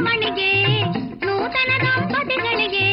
ಮನೆಗೆ ನೂತನ ದಂಪತಿಗಳಿಗೆ